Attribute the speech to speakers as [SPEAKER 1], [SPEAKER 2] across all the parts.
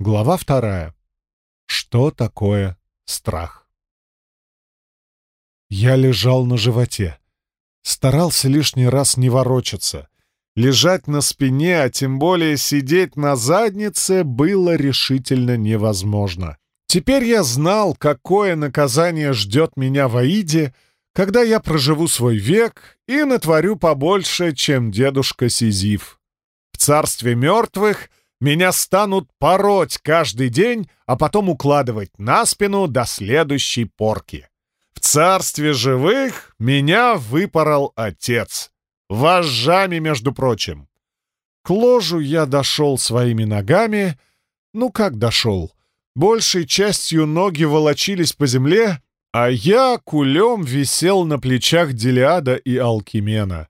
[SPEAKER 1] Глава вторая. Что такое страх? Я лежал на животе. Старался лишний раз не ворочаться. Лежать на спине, а тем более сидеть на заднице, было решительно невозможно. Теперь я знал, какое наказание ждет меня в Аиде, когда я проживу свой век и натворю побольше, чем дедушка Сизиф. В царстве мертвых меня станут пороть каждый день, а потом укладывать на спину до следующей порки. В царстве живых меня выпорол отец. Вожжами, между прочим. К ложу я дошел своими ногами. Ну как дошел? Большей частью ноги волочились по земле, а я кулем висел на плечах Делиада и Алкимена.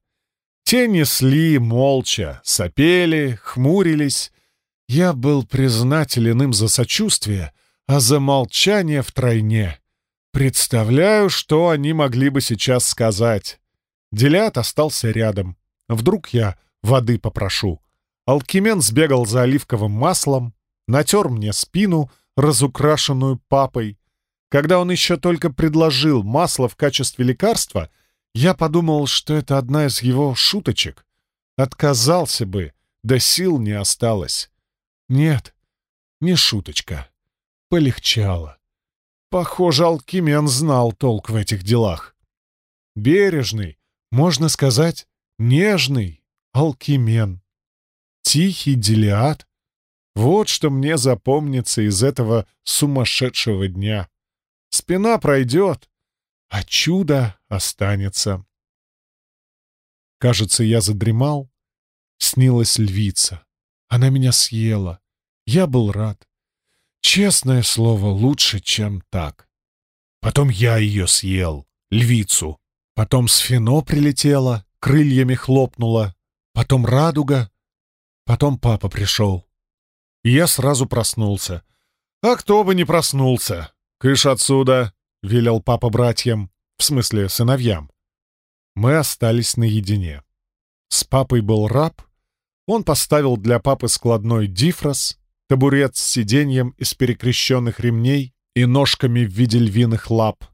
[SPEAKER 1] Те несли молча, сопели, хмурились. Я был признателен им за сочувствие, а за молчание втройне. Представляю, что они могли бы сейчас сказать. Делят остался рядом. Вдруг я воды попрошу. Алкимен сбегал за оливковым маслом, натер мне спину, разукрашенную папой. Когда он еще только предложил масло в качестве лекарства, я подумал, что это одна из его шуточек. Отказался бы, да сил не осталось. Нет, не шуточка. Полегчало. Похоже, Алкимен знал толк в этих делах. Бережный, можно сказать, нежный Алкимен. Тихий Делиад. Вот что мне запомнится из этого сумасшедшего дня. Спина пройдет, а чудо останется. Кажется, я задремал. Снилась львица. Она меня съела. Я был рад. Честное слово, лучше, чем так. Потом я ее съел, львицу. Потом сфино прилетела, крыльями хлопнула. Потом радуга. Потом папа пришел. Я сразу проснулся. А кто бы не проснулся? «Кыш отсюда!» — велел папа братьям, в смысле сыновьям. Мы остались наедине. С папой был раб. Он поставил для папы складной дифрос, табурет с сиденьем из перекрещенных ремней и ножками в виде львиных лап.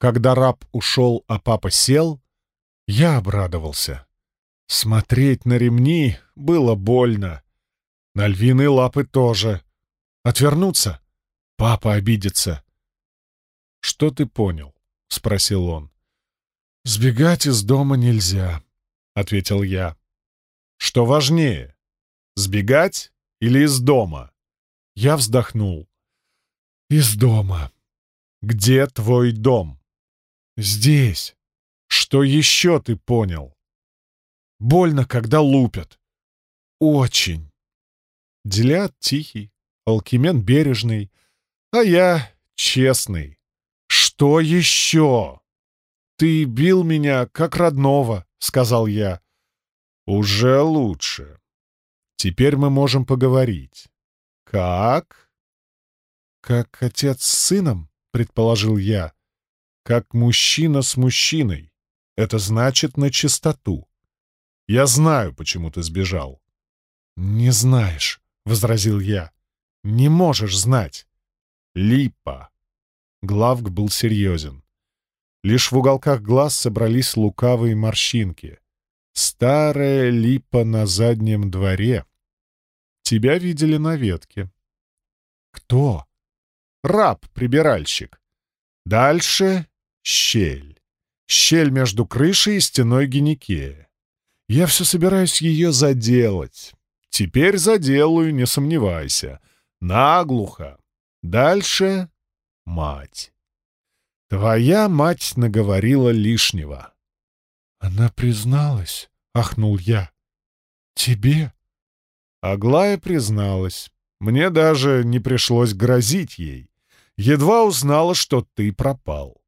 [SPEAKER 1] Когда раб ушел, а папа сел, я обрадовался. Смотреть на ремни было больно. На львиные лапы тоже. Отвернуться? Папа обидится. «Что ты понял?» — спросил он. «Сбегать из дома нельзя», — ответил я. «Что важнее, сбегать или из дома?» Я вздохнул. «Из дома». «Где твой дом?» «Здесь». «Что еще ты понял?» «Больно, когда лупят». «Очень». Делят тихий, Алкимен бережный, а я честный. «Что еще?» «Ты бил меня, как родного», — сказал я. «Уже лучше. Теперь мы можем поговорить. Как?» «Как отец с сыном», — предположил я. «Как мужчина с мужчиной. Это значит на чистоту. Я знаю, почему ты сбежал». «Не знаешь», — возразил я. «Не можешь знать». «Липа». Главк был серьезен. Лишь в уголках глаз собрались лукавые морщинки. Старая липа на заднем дворе. Тебя видели на ветке. Кто? Раб-прибиральщик. Дальше — щель. Щель между крышей и стеной геникея. Я все собираюсь ее заделать. Теперь заделаю, не сомневайся. Наглухо. Дальше — мать. Твоя мать наговорила лишнего. Она призналась, — ахнул я. Тебе? Аглая призналась. Мне даже не пришлось грозить ей. Едва узнала, что ты пропал.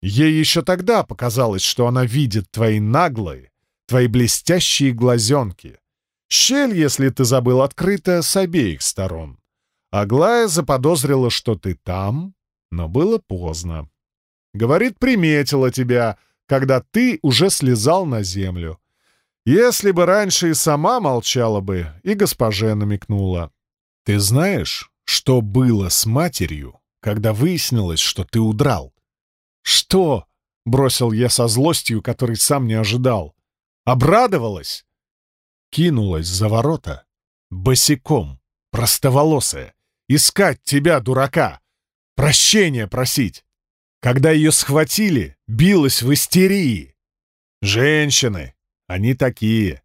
[SPEAKER 1] Ей еще тогда показалось, что она видит твои наглые, твои блестящие глазенки. Щель, если ты забыл, открыта с обеих сторон. Аглая заподозрила, что ты там, но было поздно. Говорит, приметила тебя, когда ты уже слезал на землю. Если бы раньше и сама молчала бы, и госпоже намекнула. Ты знаешь, что было с матерью, когда выяснилось, что ты удрал?
[SPEAKER 2] Что? Бросил я со злостью, который сам не ожидал. Обрадовалась?
[SPEAKER 1] Кинулась за ворота. Босиком, простоволосая. Искать тебя, дурака. Прощения просить. Когда ее схватили, билась в истерии. Женщины, они такие.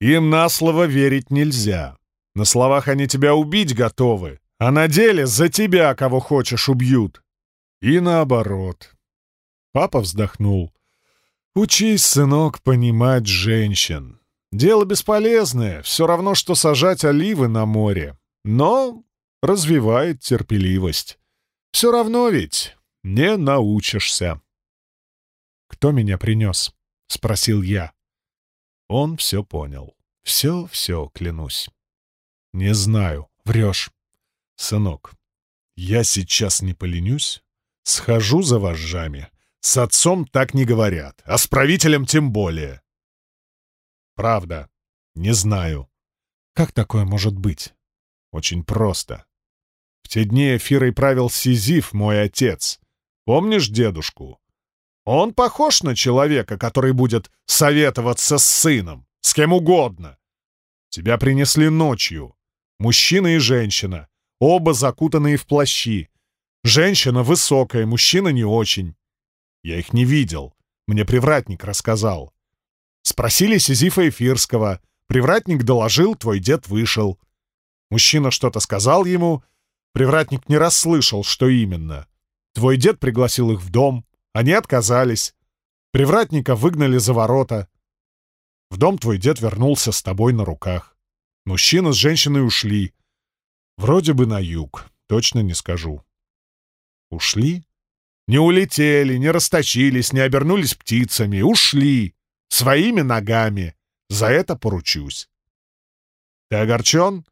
[SPEAKER 1] Им на слово верить нельзя. На словах они тебя убить готовы, а на деле за тебя, кого хочешь, убьют. И наоборот. Папа вздохнул. «Учись, сынок, понимать женщин. Дело бесполезное, все равно, что сажать оливы на море, но развивает терпеливость. Все равно ведь не научишься». «Кто меня принес?» — спросил я. Он все понял. Все-все, клянусь. «Не знаю. Врешь. Сынок, я сейчас не поленюсь. Схожу за вожжами. С отцом так не говорят, а с правителем тем более. Правда. Не знаю. Как такое может быть? Очень просто. В те дни эфирой правил Сизиф, мой отец. Помнишь дедушку? Он похож на человека, который будет советоваться с сыном, с кем угодно. Тебя принесли ночью. Мужчина и женщина, оба закутанные в плащи. Женщина высокая, мужчина не очень. Я их не видел. Мне привратник рассказал. Спросили Сизифа Эфирского. Привратник доложил, твой дед вышел. Мужчина что-то сказал ему. Привратник не расслышал, что именно. Твой дед пригласил их в дом. Они отказались. Привратника выгнали за ворота. В дом твой дед вернулся с тобой на руках. Мужчина с женщиной ушли. Вроде бы на юг, точно не скажу. Ушли? Не улетели, не расточились, не обернулись птицами. Ушли. Своими ногами. За это поручусь. Ты огорчен?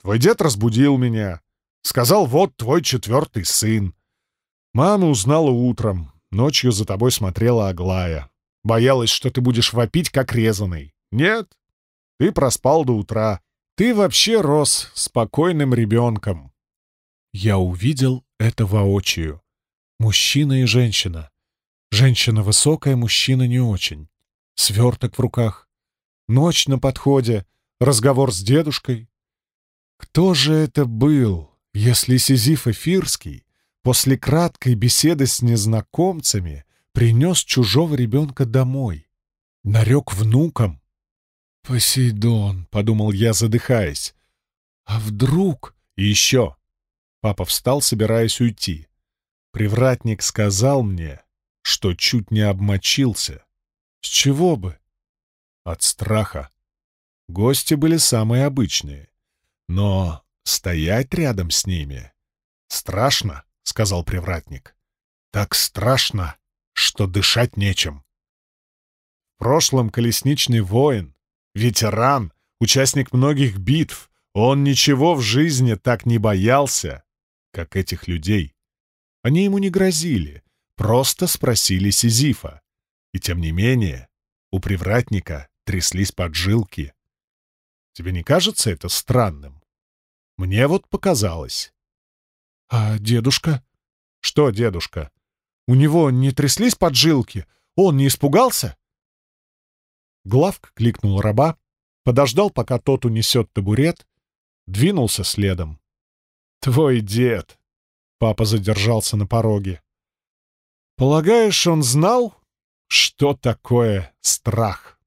[SPEAKER 1] Твой дед разбудил меня. Сказал, вот твой четвертый сын. Мама узнала утром. Ночью за тобой смотрела Аглая. Боялась, что ты будешь вопить, как резаный. Нет, ты проспал до утра. Ты вообще рос спокойным ребенком. Я увидел это воочию. Мужчина и женщина. Женщина высокая, мужчина не очень. Сверток в руках. Ночь на подходе. Разговор с дедушкой. Кто же это был, если Сизиф Эфирский после краткой беседы с незнакомцами принес чужого ребенка домой? Нарек внукам, «Посейдон», — подумал я, задыхаясь. «А вдруг...» «И еще...» Папа встал, собираясь уйти. Привратник сказал мне, что чуть не обмочился. С чего бы? От страха. Гости были самые обычные. Но стоять рядом с ними... «Страшно», — сказал привратник. «Так страшно, что дышать нечем». В прошлом колесничный воин Ветеран, участник многих битв, он ничего в жизни так не боялся, как этих людей. Они ему не грозили, просто спросили Сизифа. И тем не менее, у привратника тряслись поджилки. Тебе не кажется это странным? Мне вот показалось. А дедушка? Что дедушка? У него не тряслись поджилки? Он не испугался? Главк кликнул раба, подождал, пока тот унесет табурет, двинулся следом. «Твой дед!» — папа задержался на пороге. «Полагаешь, он знал, что такое страх?»